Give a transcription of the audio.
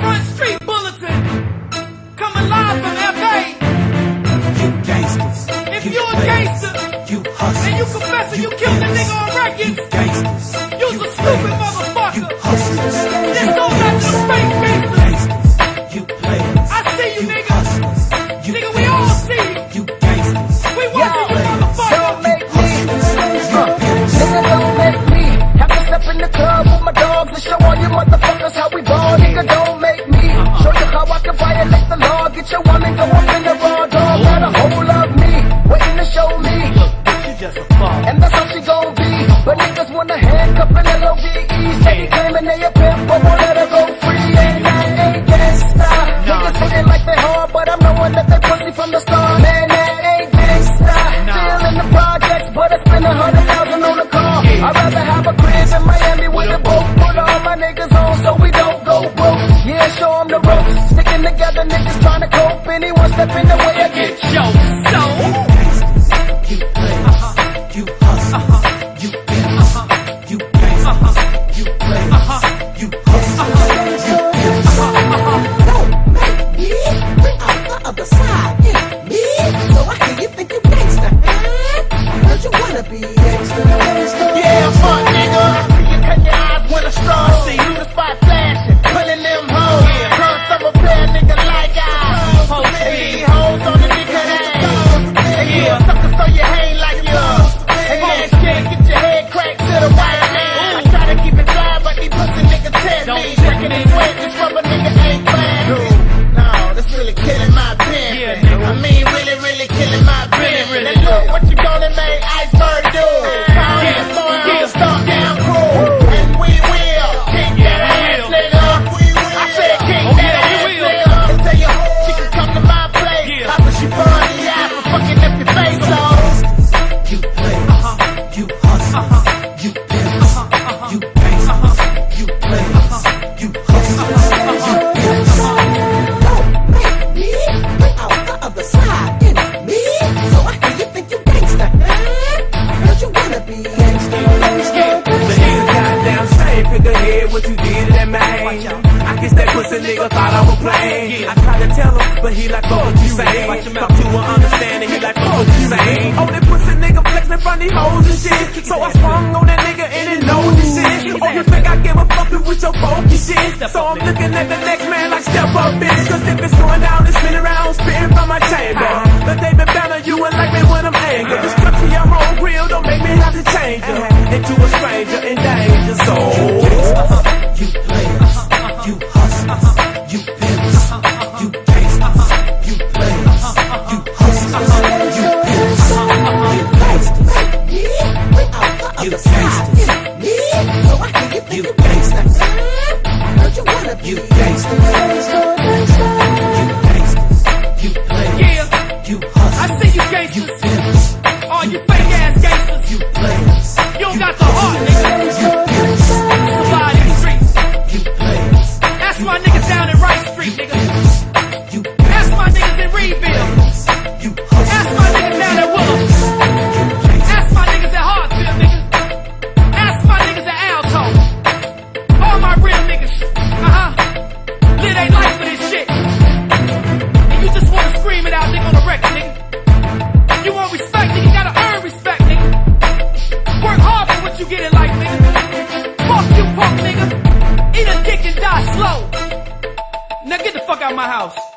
Front Street Bulletin. coming live from FA. You gangsters. If you, you a gangster, you hustlers. And you confessing you, you killed a nigga on record. You gangsters. You's you a stupid motherfucker. You law. Get your woman go up in the raw dog. Got a whole of me waiting to show me. You just a fuck. And that's how she gon' be. But niggas wanna handcuff and L-O-V-E. Steady claiming they a pimp, but won't let her go free. And I ain't gangsta. Niggas sitting like they hard, but I'm knowing that they you think you gangster, huh? Don't you wanna be gangster? gangster? Yeah, fuck nigga. I see you cut your eyes when I straw. See you the spot flashing, pulling them hoes. Cause I'm a bad nigga like I. These hoes on the nigga ass. And you a sucker so you hang like you. And that shit get your head cracked to the white man. I try to keep it dry, but these pussy niggas test me. Breaking his sweat, this rubber nigga but he like, fuck what you saying. Come to an understanding, he like, fuck what you saying. Oh, that pussy nigga flexing in front of these hoes and shit. So I swung on that nigga and it knows the shit. Oh, you think I give a fuck with your funky shit? So I'm looking at the next man like, step up, bitch. Cause if it's going down, it's spinning around, spitting from my chamber. But they been banner, you and like me when I'm angry. This country I'm on real, don't make me have to change into a stranger in danger. So. You You gangsters. You. You players. Yeah, You I hustlers. see you You gangsters. pimps. All you fake ass gangsters. You players. You don't got the heart, nigga. Fuck out my house.